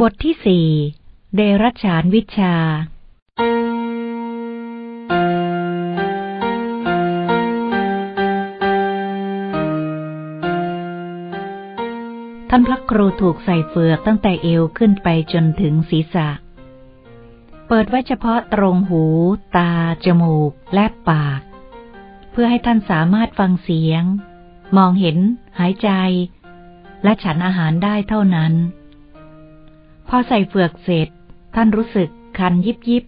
บทที่สี่เดรัจฉานวิชา ท่านพระครูถูกใส่เฟือกตั้งแต่เอวขึ้นไปจนถึงศีรษะ เปิดไว้เฉพาะตรงหู ตา จมูก และปาก เพื่อให้ท่านสามารถฟังเสียง มองเห็น หายใจ และฉันอาหารได้เท่านั้น อใส่เฟือกเสร็จ ท่านรู้สึกคันยิบยิบ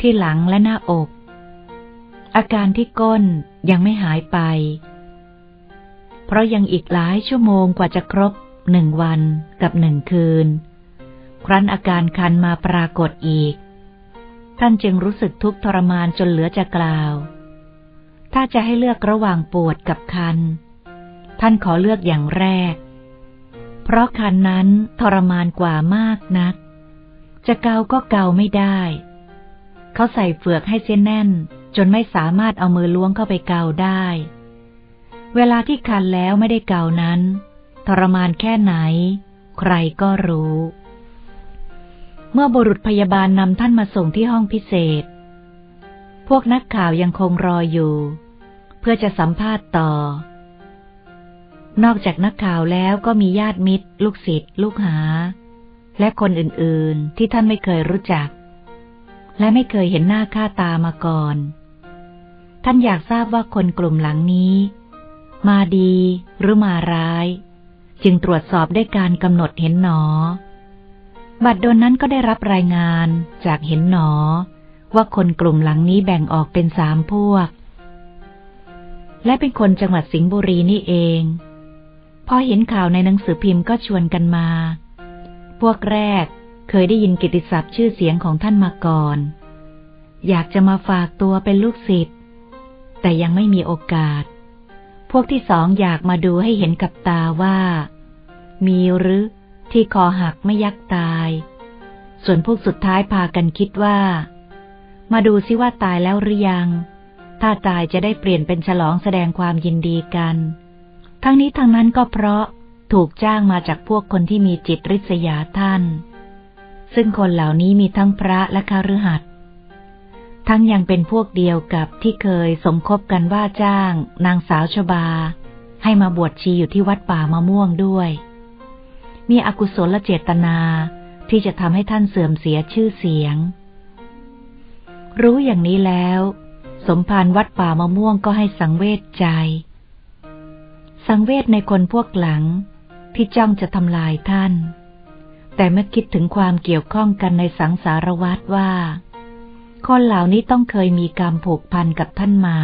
ที่หลังและหน้าอก อาการที่ก้นยังไม่หายไป เพราะยังอีกหลายชั่วโมงกว่าจะครบหนึ่งวันกับหนึ่งคืน ครั้นอาการคันมาปรากฏอีก ท่านจึงรู้สึกทุกข์ทรมานจนเหลือจะกล่าว ถ้าจะให้เลือกระหว่างปวดกับคัน ท่านขอเลือกอย่างแรก เพราะคันนั้นทรมานกว่ามากนัก จะเกาก็เกาไม่ได้ เขาใส่เฟือกให้เส้นแน่น จนไม่สามารถเอามือล้วงเข้าไปเกาได้ เวลาที่คันแล้วไม่ได้เกานั้น ทรมานแค่ไหน ใครก็รู้ เมื่อบุรุษพยาบาลนำท่านมาส่งที่ห้องพิเศษ พวกนักข่าวยังคงรออยู่ เพื่อจะสัมภาษณ์ต่อ นอกจากนักข่าวแล้วก็มีญาติมิตร ลูกศิษย์ลูกหา และคนอื่นๆ ที่ท่านไม่เคยรู้จัก และไม่เคยเห็นหน้าค่าตามาก่อน ท่านอยากทราบว่าคนกลุ่มหลังนี้ มาดีหรือมาร้าย จึงตรวจสอบได้การกำหนดเห็นหนอ บัดดนนั้นก็ได้รับรายงานจากเห็นหนอ ว่าคนกลุ่มหลังนี้แบ่งออกเป็นสามพวก และเป็นคนจังหวัดสิงห์บุรีนี่เอง พอเห็นข่าวในหนังสือพิมพ์ก็ชวนกันมา พวกแรกเคยได้ยินกิติศัพท์ชื่อเสียงของท่านมาก่อน อยากจะมาฝากตัวเป็นลูกศิษย์แต่ยังไม่มีโอกาส พวกที่สองอยากมาดูให้เห็นกับตาว่า มีหรือที่คอหักไม่ยักตาย ส่วนพวกสุดท้ายพากันคิดว่า มาดูซิว่าตายแล้วหรือยัง ถ้าตายจะได้เปลี่ยนเป็นฉลองแสดงความยินดีกัน ทั้งนี้ทั้งนั้นก็เพราะถูกจ้างมาจากพวกคนที่มีจิตริษยาท่าน ซึ่งคนเหล่านี้มีทั้งพระและคฤหัสถ์ทั้งยังเป็นพวกเดียวกับที่เคยสมคบกันว่าจ้าง นางสาวชบา ให้มาบวชชีอยู่ที่วัดป่ามะม่วงด้วย มีอกุศลเจตนาที่จะทำให้ท่านเสื่อมเสียชื่อเสียง รู้อย่างนี้แล้ว สมภารวัดป่ามะม่วงก็ให้สังเวชใจ สังเวชในคนพวกหลังที่จ้องจะทำลายท่าน แต่เมื่อคิดถึงความเกี่ยวข้องกันในสังสารวัฏว่า คนเหล่านี้ต้องเคยมีกรรมผูกพันกับท่านมา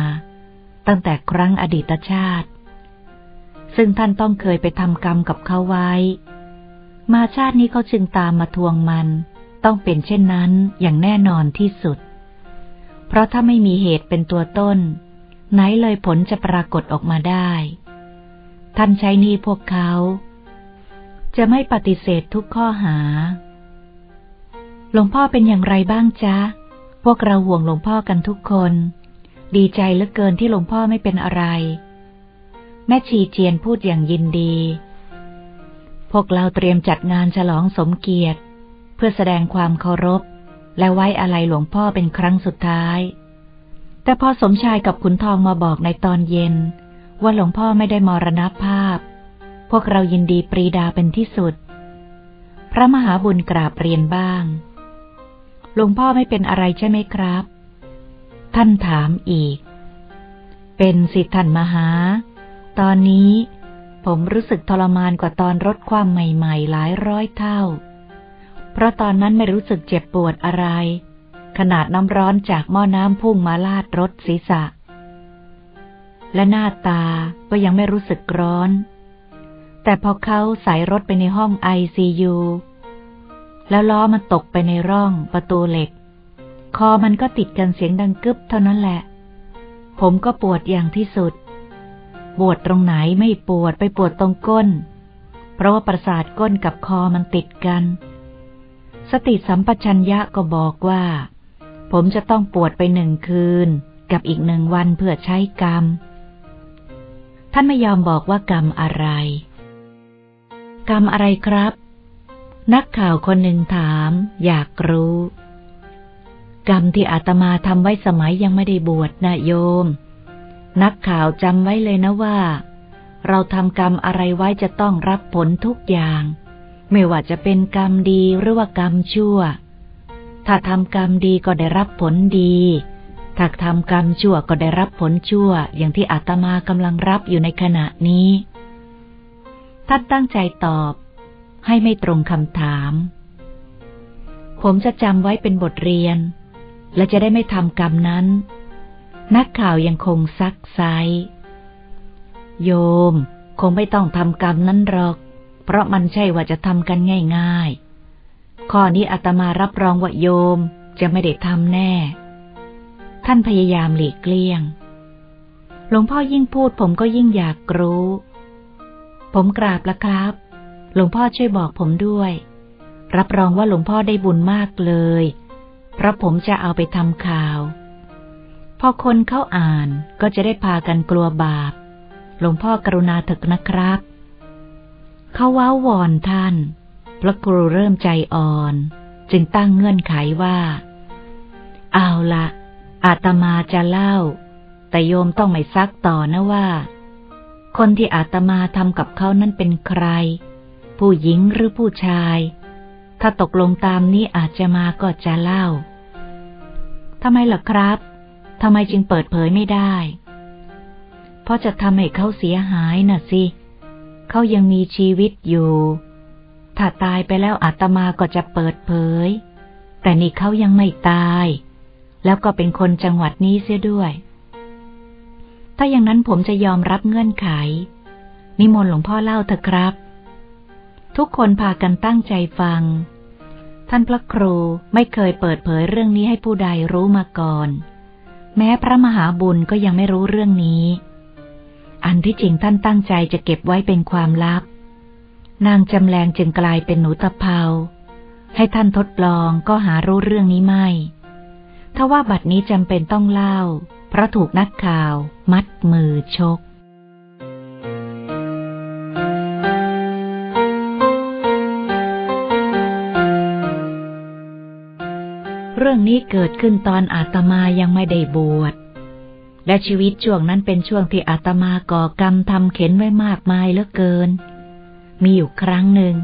ตั้งแต่ครั้งอดีตชาติ ซึ่งท่านต้องเคยไปทำกรรมกับเขาไว้ มาชาตินี้เขาจึงตามมาทวงมัน ต้องเป็นเช่นนั้นอย่างแน่นอนที่สุด เพราะถ้าไม่มีเหตุเป็นตัวต้น ไหนเลยผลจะปรากฏออกมาได้ ท่านใช้หนี้พวกเขา จะไม่ปฏิเสธทุกข้อหา หลวงพ่อเป็นอย่างไรบ้างจ๊ะ พวกเราห่วงหลวงพ่อกันทุกคน ดีใจเหลือเกินที่หลวงพ่อไม่เป็นอะไร แม่ชีเจียนพูดอย่างยินดี พวกเราเตรียมจัดงานฉลองสมเกียรติ เพื่อแสดงความเคารพ และไว้อะไรหลวงพ่อเป็นครั้งสุดท้าย แต่พอสมชายกับขุนทองมาบอกในตอนเย็น ว่าหลวงพ่อไม่ได้มรณภาพ พวกเรายินดีปรีดาเป็นที่สุด พระมหาบุญกราบเรียนบ้าง หลวงพ่อไม่เป็นอะไรใช่ไหมครับ ท่านถามอีก เป็นสิทธันมหา ตอนนี้ผมรู้สึกทรมานกว่าตอนรถความใหม่ๆ หลายร้อยเท่า เพราะตอนนั้นไม่รู้สึกเจ็บปวดอะไร ขนาดน้ำร้อนจากหม้อน้ำพุ่งมาลาดรถศีรษะ และหน้าตาก็ยังไม่รู้สึกร้อน แต่พอเขาใส่รถไปในห้องไอซียูแล้วล้อมันตกไปในร่องประตูเหล็ก คอมันก็ติดกันเสียงดังกึบเท่านั้นแหละ ผมก็ปวดอย่างที่สุด ปวดตรงไหนไม่ปวดไปปวดตรงก้น เพราะว่าประสาทก้นกับคอมันติดกัน สติสัมปชัญญะก็บอกว่า ผมจะต้องปวดไปหนึ่งคืน กับอีกหนึ่งวันเพื่อใช้กรรม ท่านไม่ยอมบอกว่ากรรมอะไร กรรมอะไรครับ นักข่าวคนหนึ่งถาม อยากรู้ กรรมที่อาตมาทำไว้สมัยยังไม่ได้บวชนะโยม นักข่าวจำไว้เลยนะว่า เราทำกรรมอะไรไว้จะต้องรับผลทุกอย่าง ไม่ว่าจะเป็นกรรมดีหรือว่ากรรมชั่ว ถ้าทำกรรมดีก็ได้รับผลดี ถ้าทำกรรมชั่วก็ได้รับผลชั่วอย่างที่อาตมากำลังรับอยู่ในขณะนี้ ท่านตั้งใจตอบ ให้ไม่ตรงคำถาม ผมจะจำไว้เป็นบทเรียน และจะได้ไม่ทำกรรมนั้น นักข่าวยังคงซักไซโยม คงไม่ต้องทำกรรมนั้นหรอก เพราะมันใช่ว่าจะทำกันง่าย ๆ ข้อนี้อาตมารับรองว่าโยมจะไม่ได้ทำแน่ ท่านพยายามหลีกเลี่ยง หลวงพ่อยิ่งพูดผมก็ยิ่งอยากรู้ ผมกราบแล้วครับ หลวงพ่อช่วยบอกผมด้วย รับรองว่าหลวงพ่อได้บุญมากเลย เพราะผมจะเอาไปทำข่าว พอคนเขาอ่านก็จะได้พากันกลัวบาป หลวงพ่อกรุณาเถกนะครับ เขาว้าวอนท่าน พระครูเริ่มใจอ่อน จึงตั้งเงื่อนไขว่า เอาละ อาตมาจะเล่า แต่โยมต้องไม่ซักต่อนะว่า คนที่อาตมาทำกับเขานั้นเป็นใคร ผู้หญิงหรือผู้ชาย ถ้าตกลงตามนี้อาจจะมาก็จะเล่าทำไมล่ะครับทำไมจึงเปิดเผยไม่ได้ เพราะจะทำให้เขาเสียหายน่ะสิ เขายังมีชีวิตอยู่ ถ้าตายไปแล้วอาตมาก็จะเปิดเผย แต่นี่เขายังไม่ตาย แล้วก็เป็นคนจังหวัดนี้เสียด้วย ถ้าอย่างนั้นผมจะยอมรับเงื่อนไข นิมนต์หลวงพ่อเล่าเถอะครับ ทุกคนพากันตั้งใจฟัง ท่านพระครูไม่เคยเปิดเผยเรื่องนี้ให้ผู้ใดรู้มาก่อน แม้พระมหาบุญก็ยังไม่รู้เรื่องนี้ อันที่จริงท่านตั้งใจจะเก็บไว้เป็นความลับ นางจำแรงจึงกลายเป็นหนูตะเภาให้ท่านทดลองก็หารู้เรื่องนี้ไม่ ถ้าว่าบัดนี้จำเป็นต้องเล่า เพราะถูกนักข่าว มัดมือชก เรื่องนี้เกิดขึ้นตอนอาตมายังไม่ได้บวช และชีวิตช่วงนั้นเป็นช่วงที่อาตมาก่อกรรมทำเข็นไว้มากมายเหลือเกิน มีอยู่ครั้งหนึ่ง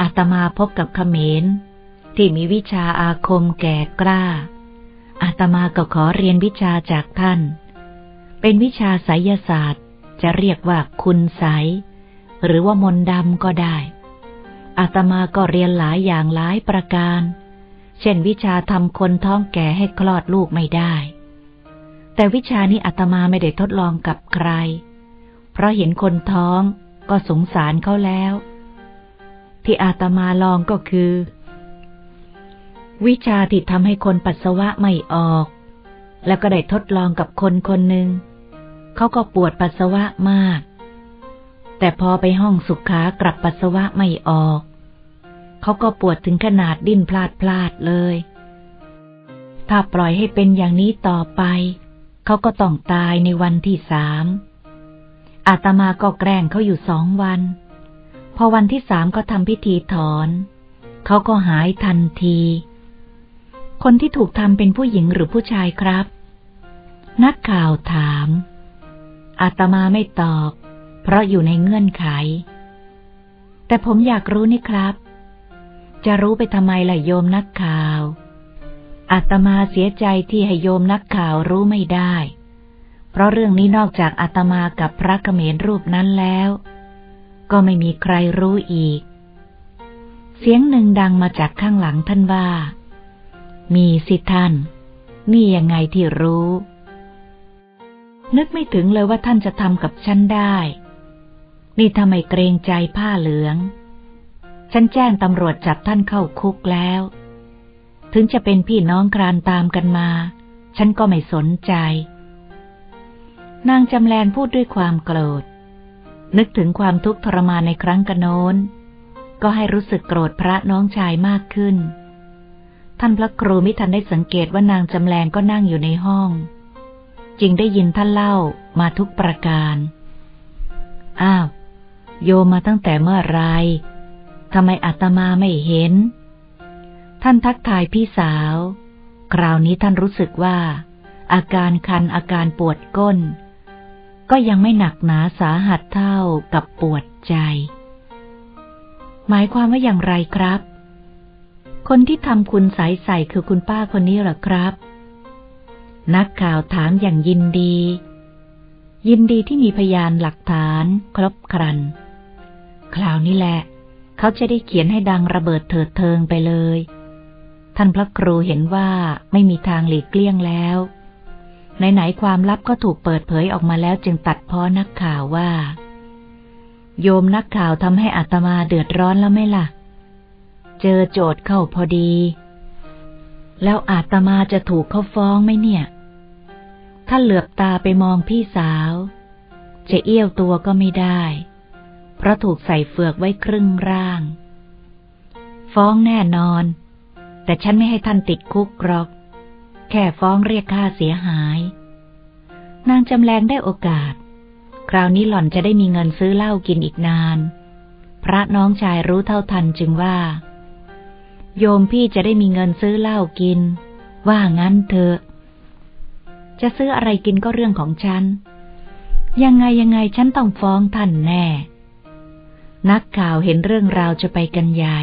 อาตมาพบกับขเขมรที่มีวิชาอาคมแก่กล้า อาตมาก็ขอเรียนวิชาจากท่าน เป็นวิชาไสยศาสตร์ จะเรียกว่าคุณไสหรือว่ามนดำก็ได้ อาตมาก็เรียนหลายอย่างหลายประการ เช่นวิชาทำคนท้องแก่ให้คลอดลูกไม่ได้ แต่วิชานี้อาตมาไม่ได้ทดลองกับใคร เพราะเห็นคนท้องก็สงสารเขาแล้ว ที่อาตมาลองก็คือ วิชาที่ทำให้คนปัสสาวะไม่ออก แล้วก็ได้ทดลองกับคนคนหนึ่ง เขาก็ปวดปัสสาวะมาก แต่พอไปห้องสุขากลับปัสสาวะไม่ออก เขาก็ปวดถึงขนาดดิ้นพลาดพลาดเลย ถ้าปล่อยให้เป็นอย่างนี้ต่อไป เขาก็ต้องตายในวันที่สาม อาตมาก็แกล้งเขาอยู่สองวัน พอวันที่สามก็ทำพิธีถอน เขาก็หายทันที คนที่ถูกทำเป็นผู้หญิงหรือผู้ชายครับ นักข่าวถาม อาตมาไม่ตอบ เพราะอยู่ในเงื่อนไข แต่ผมอยากรู้นี่ครับ จะรู้ไปทำไมล่ะโยมนักข่าวอาตมาเสียใจที่ให้โยมนักข่าวรู้ไม่ได้ เพราะเรื่องนี้นอกจากอาตมากับพระเขมรรูปนั้นแล้ว ก็ไม่มีใครรู้อีก เสียงหนึ่งดังมาจากข้างหลังท่านว่า มีสิท่าน นี่ยังไงที่รู้ นึกไม่ถึงเลยว่าท่านจะทำกับฉันได้ นี่ทำไมเกรงใจผ้าเหลือง ฉันแจ้งตำรวจจับท่านเข้าคุกแล้ว ถึงจะเป็นพี่น้องครานตามกันมา ฉันก็ไม่สนใจ นางจำแลนพูดด้วยความโกรธ นึกถึงความทุกข์ทรมานในครั้งกระโน้น ก็ให้รู้สึกโกรธพระน้องชายมากขึ้น ท่านพระครูมิทันได้สังเกตว่านางจำแรงก็นั่งอยู่ในห้อง จึงได้ยินท่านเล่ามาทุกประการ อ้าว โยมาตั้งแต่เมื่อไรททำไมอาตมาไม่เห็น ท่านทักทายพี่สาว คราวนี้ท่านรู้สึกว่า อาการคันอาการปวดก้น ก็ยังไม่หนักหนาสาหัสเท่ากับปวดใจ หมายความว่าอย่างไรครับ คนที่ทำคุณสายใส่คือคุณป้าคนนี้หรอครับ นักข่าวถามอย่างยินดี ยินดีที่มีพยานหลักฐานครบครัน คราวนี้แหละ เขาจะได้เขียนให้ดังระเบิดเถิดเทิงไปเลย ท่านพระครูเห็นว่าไม่มีทางหลีกเลี่ยงแล้วไหนๆความลับก็ถูกเปิดเผยออกมาแล้วจึงตัดพ้อนักข่าวว่า โยมนักข่าวทำให้อัตมาเดือดร้อนแล้วไหมล่ะ เจอโจทย์เข้าพอดี แล้วอาตมาจะถูกเขาฟ้องไหมเนี่ย ถ้าเหลือบตาไปมองพี่สาว จะเอี้ยวตัวก็ไม่ได้ เพราะถูกใส่เฟือกไว้ครึ่งร่าง ฟ้องแน่นอน แต่ฉันไม่ให้ท่านติดคุกหรอก แค่ฟ้องเรียกค่าเสียหาย นางจำแรงได้โอกาส คราวนี้หล่อนจะได้มีเงินซื้อเหล้ากินอีกนานพระน้องชายรู้เท่าทันจึงว่า โยมพี่จะได้มีเงินซื้อเหล้ากิน ว่างั้นเถอะ จะซื้ออะไรกินก็เรื่องของฉัน ยังไงยังไงฉันต้องฟ้องท่านแน่ นักข่าวเห็นเรื่องราวจะไปกันใหญ่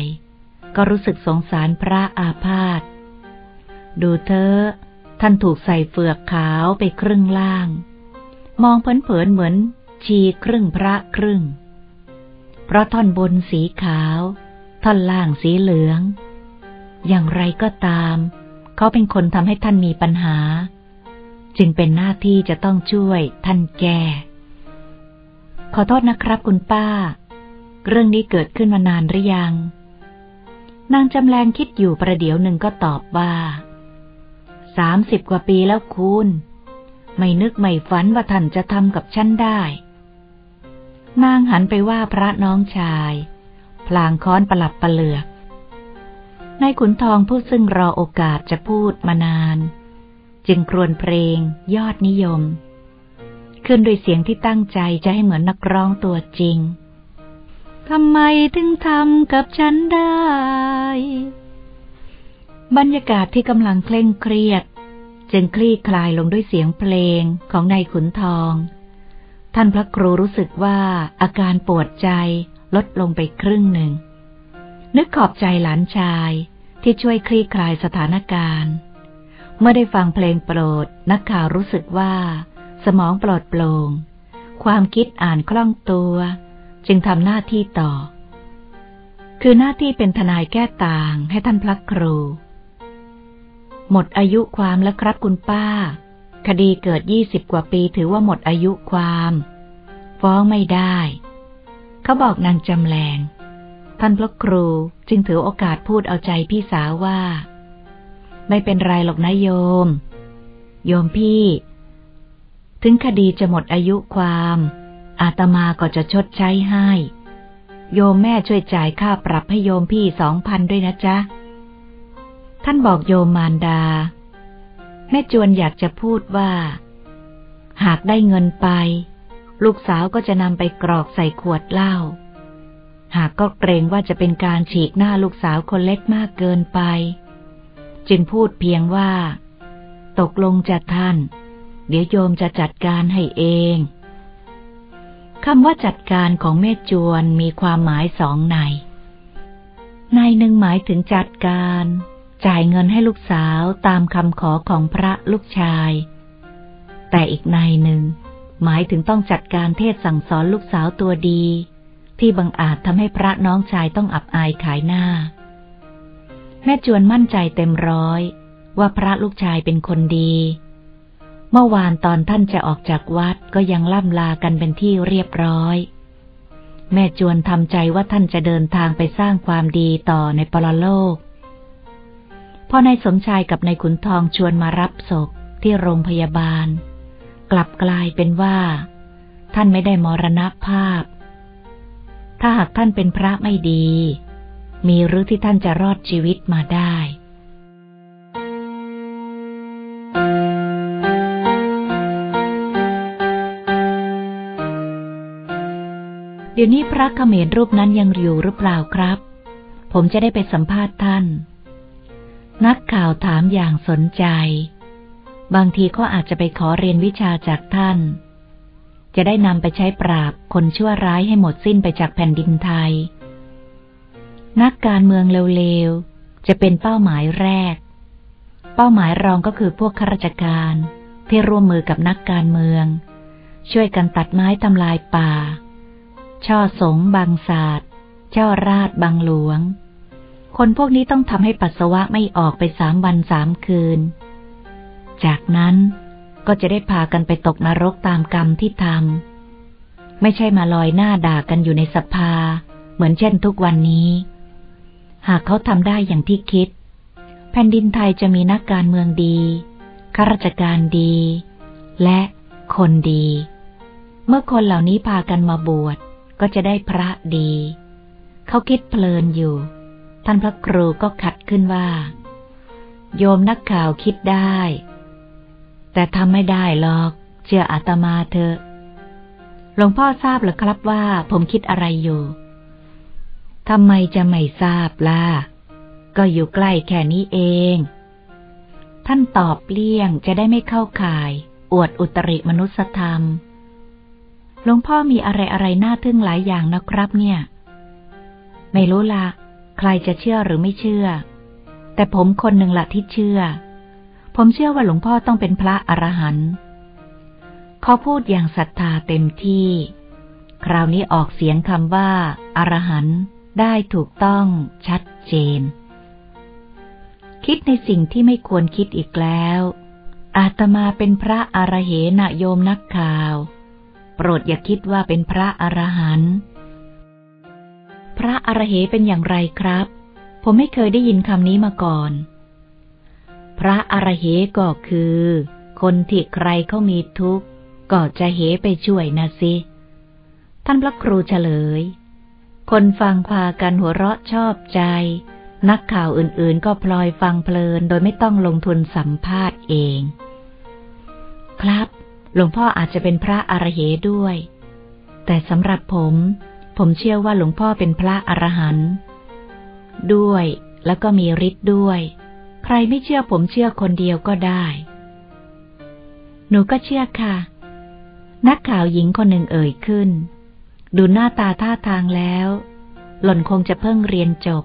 ก็รู้สึกสงสารพระอาพาธ ดูเธอ ท่านถูกใส่เฟือกขาวไปครึ่งล่าง มองเผินๆเหมือนชีครึ่งพระครึ่ง เพราะท่อนบนสีขาว ท่อนล่างสีเหลือง อย่างไรก็ตาม เขาเป็นคนทำให้ท่านมีปัญหา จึงเป็นหน้าที่จะต้องช่วยท่านแก้ ขอโทษนะครับคุณป้า เรื่องนี้เกิดขึ้นมานานหรือยัง นางจำแรงคิดอยู่ประเดี๋ยวหนึ่งก็ตอบว่าสามสิบกว่าปีแล้วคุณ ไม่นึกไม่ฝันว่าท่านจะทำกับฉันได้ นางหันไปว่าพระน้องชาย พลางค้อนประหลับประเหลือก นายขุนทองผู้ซึ่งรอโอกาสจะพูดมานาน จึงครวญเพลงยอดนิยม ขึ้นด้วยเสียงที่ตั้งใจจะให้เหมือนนักร้องตัวจริงทำไมถึงทำกับฉันได้ บรรยากาศที่กำลังเคร่งเครียด จึงคลี่คลายลงด้วยเสียงเพลงของนายขุนทอง ท่านพระครูรู้สึกว่าอาการปวดใจลดลงไปครึ่งหนึ่ง นึกขอบใจหลานชาย ที่ช่วยคลี่คลายสถานการณ์ เมื่อได้ฟังเพลงโปรด นักข่าวรู้สึกว่า สมองปลอดโปร่ง ความคิดอ่านคล่องตัว จึงทำหน้าที่ต่อ คือหน้าที่เป็นทนายแก้ต่างให้ท่านพระครู หมดอายุความแล้วครับคุณป้า คดีเกิดยี่สิบกว่าปีถือว่าหมดอายุความ ฟ้องไม่ได้ เขาบอกนางจำแรง ท่านพระครูจึงถือโอกาสพูดเอาใจพี่สาวว่า ไม่เป็นไรหรอกนะโยม โยมพี่ ถึงคดีจะหมดอายุความ อาตมาก็จะชดใช้ให้ โยมแม่ช่วยจ่ายค่าปรับให้โยมพี่สองพันด้วยนะจ๊ะ ท่านบอกโยมมารดา แม่จวนอยากจะพูดว่า หากได้เงินไป ลูกสาวก็จะนำไปกรอกใส่ขวดเหล้า หากก็เกรงว่าจะเป็นการฉีกหน้าลูกสาวคนเล็กมากเกินไป จึงพูดเพียงว่า ตกลงจะท่าน เดี๋ยวโยมจะจัดการให้เองคำว่าจัดการของแม่จวนมีความหมายสองในในหนึ่งหมายถึงจัดการ จ่ายเงินให้ลูกสาวตามคำขอของพระลูกชาย แต่อีกในหนึ่ง หมายถึงต้องจัดการเทศสั่งสอนลูกสาวตัวดี ที่บังอาจทำให้พระน้องชายต้องอับอายขายหน้า แม่จวนมั่นใจเต็มร้อยว่าพระลูกชายเป็นคนดี เมื่อวานตอนท่านจะออกจากวัดก็ยังล่ำลากันเป็นที่เรียบร้อย แม่จวนทำใจว่าท่านจะเดินทางไปสร้างความดีต่อในปรโลกพอนายสมชายกับนายขุนทองชวนมารับศพที่โรงพยาบาล กลับกลายเป็นว่า ท่านไม่ได้มรณภาพ ถ้าหากท่านเป็นพระไม่ดี มีหรือที่ท่านจะรอดชีวิตมาได้เดี๋ยวนี้พระเขมรรูปนั้นยังอยู่หรือเปล่าครับ ผมจะได้ไปสัมภาษณ์ท่าน นักข่าวถามอย่างสนใจ บางทีก็อาจจะไปขอเรียนวิชาจากท่าน จะได้นำไปใช้ปราบคนชั่วร้ายให้หมดสิ้นไปจากแผ่นดินไทย นักการเมืองเร็วๆ จะเป็นเป้าหมายแรก เป้าหมายรองก็คือพวกข้าราชการที่ร่วมมือกับนักการเมือง ช่วยกันตัดไม้ทำลายป่า ช่อสงบางศาสตร์ช่อราดบางหลวง คนพวกนี้ต้องทำให้ปัสสาวะไม่ออกไปสามวันสามคืน จากนั้น ก็จะได้พากันไปตกนรกตามกรรมที่ทำไม่ใช่มาลอยหน้าด่ากันอยู่ในสภา เหมือนเช่นทุกวันนี้ หากเขาทำได้อย่างที่คิด แผ่นดินไทยจะมีนักการเมืองดีข้าราชการดี และคนดี เมื่อคนเหล่านี้พากันมาบวชก็จะได้พระดี เขาคิดเพลินอยู่ ท่านพระครูก็ขัดขึ้นว่า โยมนักข่าวคิดได้ แต่ทำไม่ได้หรอก เชื่ออาตมาเถอะ หลวงพ่อทราบหรือครับว่าผมคิดอะไรอยู่ ทำไมจะไม่ทราบล่ะ ก็อยู่ใกล้แค่นี้เอง ท่านตอบเลี่ยงจะได้ไม่เข้าข่าย อวดอุตริมนุสธรรม หลวงพ่อมีอะไรอะไรน่าทึ่งหลายอย่างนะครับเนี่ย ไม่รู้ละใครจะเชื่อหรือไม่เชื่อ แต่ผมคนหนึ่งละที่เชื่อ ผมเชื่อว่าหลวงพ่อต้องเป็นพระอรหันต์เขาพูดอย่างศรัทธาเต็มที่ คราวนี้ออกเสียงคำว่าอรหันต์ได้ถูกต้องชัดเจน คิดในสิ่งที่ไม่ควรคิดอีกแล้ว อาตมาเป็นพระอรเหนะโยมนักข่าว โปรดอย่าคิดว่าเป็นพระอรหันต์พระอรเหเป็นอย่างไรครับ ผมไม่เคยได้ยินคำนี้มาก่อน พระอรเหก็คือ คนที่ใครเขามีทุกข์ ก็จะเหไปช่วยนะสิ ท่านพระครูเฉลย คนฟังพากันหัวเราะชอบใจ นักข่าวอื่นๆก็พลอยฟังเพลินโดยไม่ต้องลงทุนสัมภาษณ์เอง ครับหลวงพ่ออาจจะเป็นพระอรเหด้วย แต่สำหรับผม ผมเชื่อว่าหลวงพ่อเป็นพระอรหันต์ด้วย แล้วก็มีฤทธิ์ด้วย ใครไม่เชื่อผมเชื่อคนเดียวก็ได้ หนูก็เชื่อค่ะ นักข่าวหญิงคนหนึ่งเอ่ยขึ้น ดูหน้าตาท่าทางแล้ว หล่อนคงจะเพิ่งเรียนจบ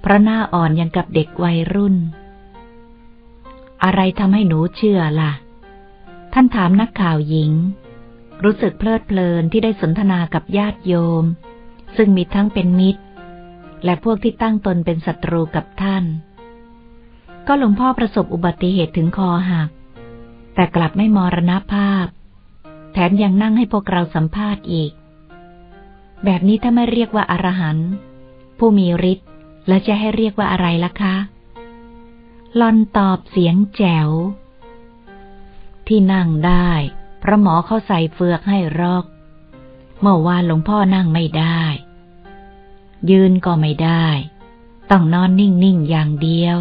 เพราะหน้าอ่อนยังกับเด็กวัยรุ่น อะไรทำให้หนูเชื่อล่ะ ท่านถามนักข่าวหญิง รู้สึกเพลิดเพลินที่ได้สนทนากับญาติโยม ซึ่งมีทั้งเป็นมิตร และพวกที่ตั้งตนเป็นศัตรูกับท่าน ก็หลวงพ่อประสบอุบัติเหตุถึงคอหัก แต่กลับไม่มรณภาพ แถมยังนั่งให้พวกเราสัมภาษณ์อีก แบบนี้ถ้าไม่เรียกว่าอารหันต์ผู้มีฤทธิ์แล้วจะให้เรียกว่าอะไรล่ะคะลอนตอบเสียงแจ๋ว ที่นั่งได้เพราะหมอเขาใส่เฟือกให้รอก เมื่อวานหลวงพ่อนั่งไม่ได้ ยืนก็ไม่ได้ ต้องนอนนิ่งๆอย่างเดียว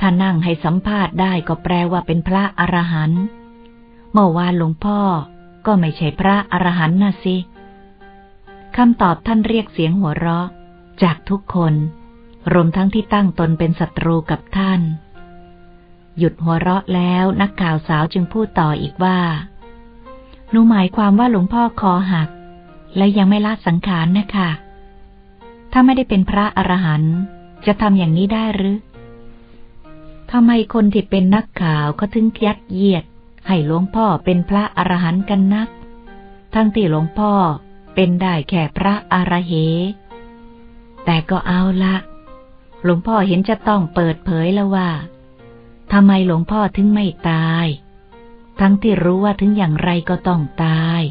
ถ้านั่งให้สัมภาษณ์ได้ก็แปลว่าเป็นพระอรหันต์ เมื่อวานหลวงพ่อก็ไม่ใช่พระอรหันต์นะสิ คำตอบท่านเรียกเสียงหัวเราะ จากทุกคน รวมทั้งที่ตั้งตนเป็นศัตรูกับท่าน หยุดหัวเราะแล้วนักข่าวสาวจึงพูดต่ออีกว่า หนูหมายความว่าหลวงพ่อคอหัก และยังไม่ละสังขารนะคะ ถ้าไม่ได้เป็นพระอรหันต์จะทำอย่างนี้ได้หรือ ทำไมคนที่เป็นนักข่าวเขาถึงยัดเยียด ให้หลวงพ่อเป็นพระอรหันต์กันนัก ทั้งที่หลวงพ่อเป็นได้แค่พระอรเหแต่ก็เอาละหลวงพ่อเห็นจะต้องเปิดเผยแล้วว่าทำไมหลวงพ่อถึงไม่ตาย ทั้งที่รู้ว่าถึงอย่างไรก็ต้องตาย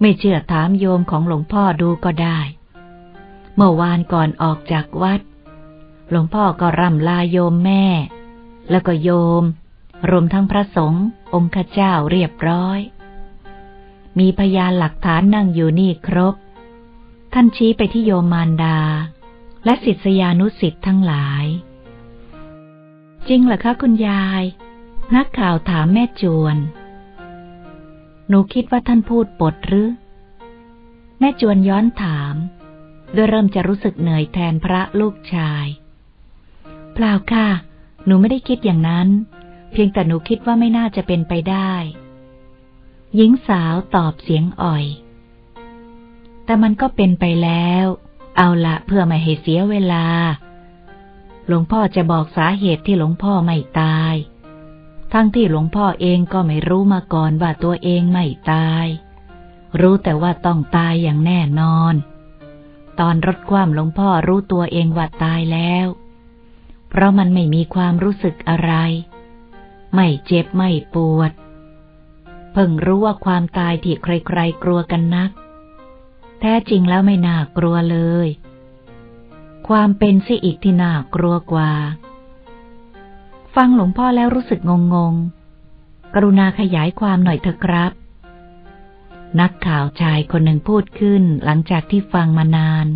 ไม่เชื่อถามโยมของหลวงพ่อดูก็ได้ เมื่อวานก่อนออกจากวัด หลวงพ่อก็ร่ำลาโยมแม่ แล้วก็โยม รวมทั้งพระสงฆ์องค์ข้าเจ้าเรียบร้อย มีพยานหลักฐานนั่งอยู่นี่ครบ ท่านชี้ไปที่โยมมารดา และศิษยานุสิ์ทั้งหลาย จริงเหรอคะคุณยาย นักข่าวถามแม่จวน หนูคิดว่าท่านพูดปดหรือ แม่จวนย้อนถามด้วยเริ่มจะรู้สึกเหนื่อยแทนพระลูกชาย เปล่าค่ะ หนูไม่ได้คิดอย่างนั้น เพียงแต่หนูคิดว่าไม่น่าจะเป็นไปได้ หญิงสาวตอบเสียงอ่อย แต่มันก็เป็นไปแล้ว เอาละเพื่อไม่ให้เสียเวลา หลวงพ่อจะบอกสาเหตุที่หลวงพ่อไม่ตาย ทั้งที่หลวงพ่อเองก็ไม่รู้มาก่อนว่าตัวเองไม่ตาย รู้แต่ว่าต้องตายอย่างแน่นอน ตอนรถคว่ำหลวงพ่อรู้ตัวเองว่าตายแล้ว เพราะมันไม่มีความรู้สึกอะไร ไม่เจ็บไม่ปวด เพิ่งรู้ว่าความตายที่ใครๆกลัวกันนัก แท้จริงแล้วไม่น่ากลัวเลย ความเป็นสิอีกที่น่ากลัวกว่า ฟังหลวงพ่อแล้วรู้สึกงงงกรุณาขยายความหน่อยเถอะครับ นักข่าวชายคนหนึ่งพูดขึ้นหลังจากที่ฟังมานาน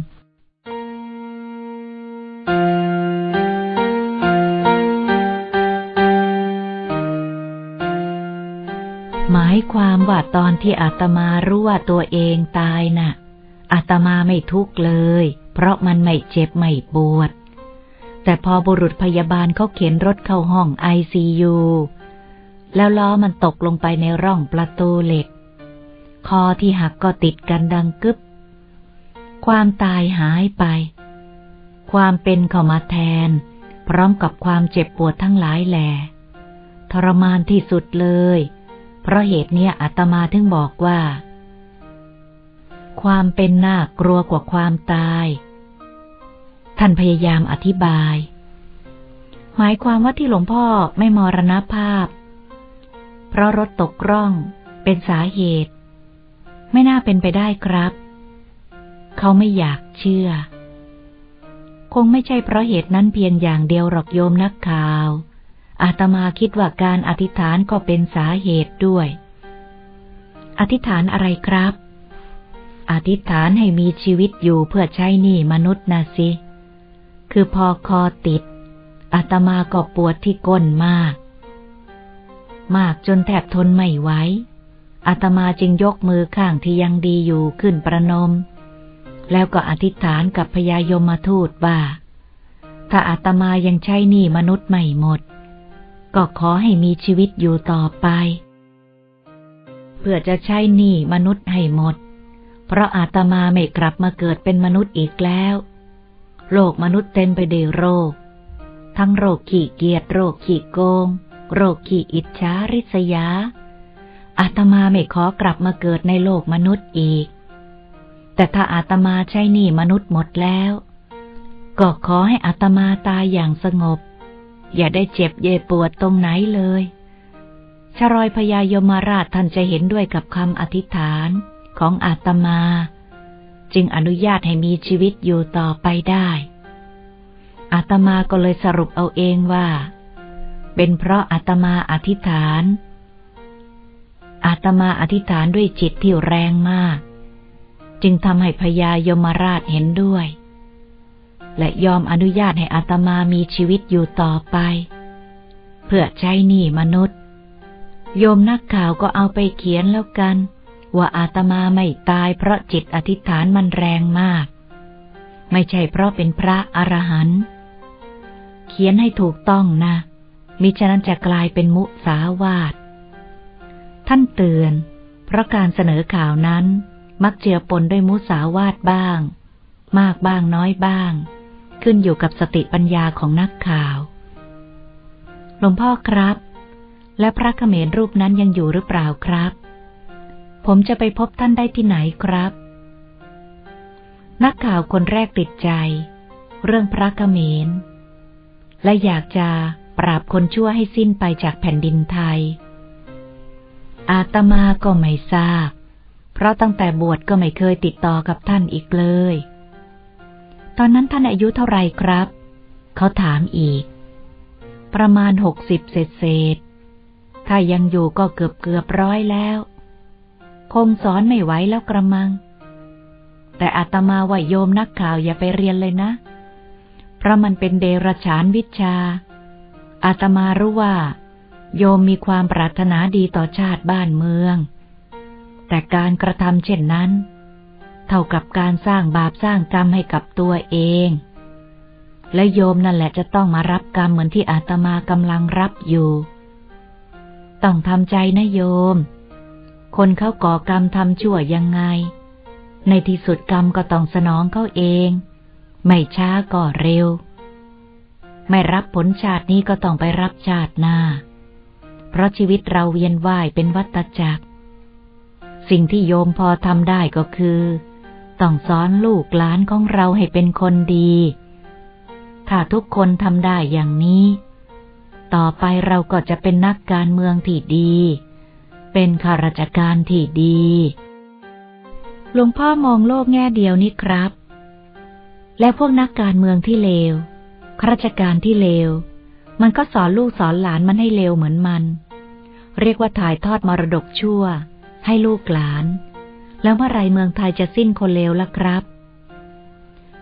ายความว่าตอนที่อาตมารู้ว่าตัวเองตายนะ่ะอาตมาไม่ทุกข์เลย เพราะมันไม่เจ็บไม่ปวด แต่พอบุรุษพยาบาลเขาเข็นรถเข้าห้องไอซียูแล้วล้อมันตกลงไปในร่องประตูเหล็ก คอที่หักก็ติดกันดังกึบ ความตายหายไป ความเป็นเข้ามาแทน พร้อมกับความเจ็บปวดทั้งหลายแหล่ทรมานที่สุดเลย เพราะเหตุเนี้ยอาตมาถึงบอกว่า ความเป็นน่ากลัวกว่าความตาย ท่านพยายามอธิบาย หมายความว่าที่หลวงพ่อไม่มรณภาพ เพราะรถตกร่องเป็นสาเหตุ ไม่น่าเป็นไปได้ครับ เขาไม่อยากเชื่อ คงไม่ใช่เพราะเหตุนั้นเพียงอย่างเดียวหรอกโยมนักข่าว อาตมาคิดว่าการอธิษฐานก็เป็นสาเหตุด้วย อธิษฐานอะไรครับ อธิษฐานให้มีชีวิตอยู่เพื่อใช้หนี้มนุษย์นะสิ คือพอคอติด อาตมาก็ปวดที่ก้นมาก มากจนแทบทนไม่ไหว อาตมาจึงยกมือข้างที่ยังดีอยู่ขึ้นประนม แล้วก็อธิษฐานกับพญายมทูตว่า ถ้าอาตมายังใช้หนี้มนุษย์ไม่หมด ก็ขอให้มีชีวิตอยู่ต่อไป เพื่อจะใช้หนี้มนุษย์ให้หมด เพราะอาตมาไม่กลับมาเกิดเป็นมนุษย์อีกแล้ว โลกมนุษย์เต็มไปด้วยโรค ทั้งโรคขี้เกียจโรคขี้โกง โรคขี้อิจฉาริษยาอาตมาไม่ขอกลับมาเกิดในโลกมนุษย์อีก แต่ถ้าอาตมาใช้หนี้มนุษย์หมดแล้ว ก็ขอให้อาตมาตายอย่างสงบ อย่าได้เจ็บเยปวดตรงไหนเลยชรอยพญายมราชท่านจะเห็นด้วยกับคำอธิษฐานของอาตมา จึงอนุญาตให้มีชีวิตอยู่ต่อไปได้ อาตมาก็เลยสรุปเอาเองว่า เป็นเพราะอาตมาอธิษฐาน อาตมาอธิษฐานด้วยจิตที่แรงมาก จึงทำให้พญายมราชเห็นด้วย และยอมอนุญาตให้อาตมามีชีวิตอยู่ต่อไป เพื่อใช้หนี้มนุษย์ โยมนักข่าวก็เอาไปเขียนแล้วกัน ว่าอาตมาไม่ตายเพราะจิตอธิษฐานมันแรงมาก ไม่ใช่เพราะเป็นพระอรหันต์เขียนให้ถูกต้องนะมิฉะนั้นจะกลายเป็นมุสาวาทท่านเตือน เพราะการเสนอข่าวนั้นมักเจือปนด้วยมุสาวาทบ้าง มากบ้างน้อยบ้าง ขึ้นอยู่กับสติปัญญาของนักข่าว หลวงพ่อครับ และพระเขมรรูปนั้นยังอยู่หรือเปล่าครับ ผมจะไปพบท่านได้ที่ไหนครับ นักข่าวคนแรกติดใจ เรื่องพระเขมร และอยากจะปราบคนชั่วให้สิ้นไปจากแผ่นดินไทย อาตมาก็ไม่ทราบ เพราะตั้งแต่บวชก็ไม่เคยติดต่อกับท่านอีกเลย ตอนนั้นท่านอายุเท่าไรครับ เขาถามอีก ประมาณหกสิบเศษเศษ ถ้ายังอยู่ก็เกือบเกือบร้อยแล้ว คงสอนไม่ไหวแล้วกระมัง แต่อาตมาว่าโยมนักข่าวอย่าไปเรียนเลยนะ เพราะมันเป็นเดรฉานวิชา อาตมารู้ว่า โยมมีความปรารถนาดีต่อชาติบ้านเมือง แต่การกระทำเช่นนั้น เท่ากับการสร้างบาปสร้างกรรมให้กับตัวเอง และโยมนั่นแหละจะต้องมารับกรรมเหมือนที่อาตมากำลังรับอยู่ ต้องทำใจนะโยม คนเขาก่อกรรมทำชั่วยังไง ในที่สุดกรรมก็ต้องสนองเขาเอง ไม่ช้าก็เร็ว ไม่รับผลชาตินี้ก็ต้องไปรับชาติหน้า เพราะชีวิตเราเวียนว่ายเป็นวัฏจักรสิ่งที่โยมพอทำได้ก็คือ ต้องสอนลูกหลานของเราให้เป็นคนดี ถ้าทุกคนทำได้อย่างนี้ ต่อไปเราก็จะเป็นนักการเมืองที่ดี เป็นข้าราชการที่ดี หลวงพ่อมองโลกแง่เดียวนี่ครับ และพวกนักการเมืองที่เลวข้าราชการที่เลว มันก็สอนลูกสอนหลานมันให้เลวเหมือนมัน เรียกว่าถ่ายทอดมรดกชั่ว ให้ลูกหลาน แล้วเมื่อไรเมืองไทยจะสิ้นคนเลวล่ะครับ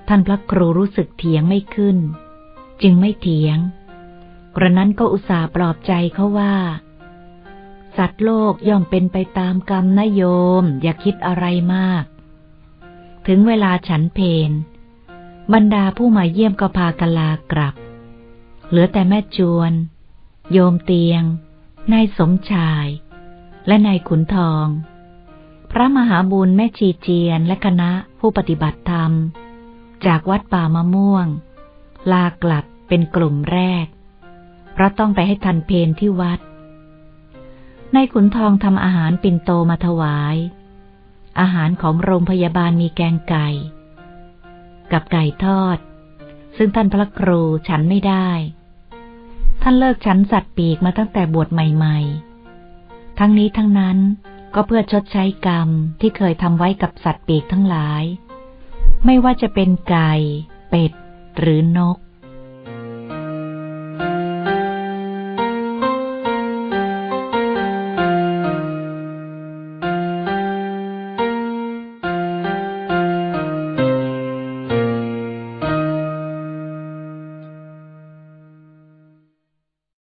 ท่านพระครูรู้สึกเถียงไม่ขึ้น จึงไม่เถียง กระนั้นก็อุตส่าห์ปลอบใจเขาว่า สัตว์โลกย่อมเป็นไปตามกรรมนโยม อย่าคิดอะไรมาก ถึงเวลาฉันเพนบรรดาผู้มาเยี่ยมก็พากลากลับ เหลือแต่แม่จวน โยมเตียง นายสมชาย และนายขุนทอง พระมหาบุญแม่ชีเจียนและคณะผู้ปฏิบัติธรรม จากวัดป่ามะม่วง ลากลับเป็นกลุ่มแรก เพราะต้องไปให้ทันเพนที่วัด ในขุนทองทำอาหารปิ่นโตมาถวาย อาหารของโรงพยาบาลมีแกงไก่ กับไก่ทอด ซึ่งท่านพระครูฉันไม่ได้ ท่านเลิกฉันสัตว์ปีกมาตั้งแต่บวชใหม่ ๆ ทั้งนี้ทั้งนั้น ก็เพื่อชดใช้กรรมที่เคยทำไว้กับสัตว์ปีกทั้งหลาย ไม่ว่าจะเป็นไก่ เป็ด หรือนก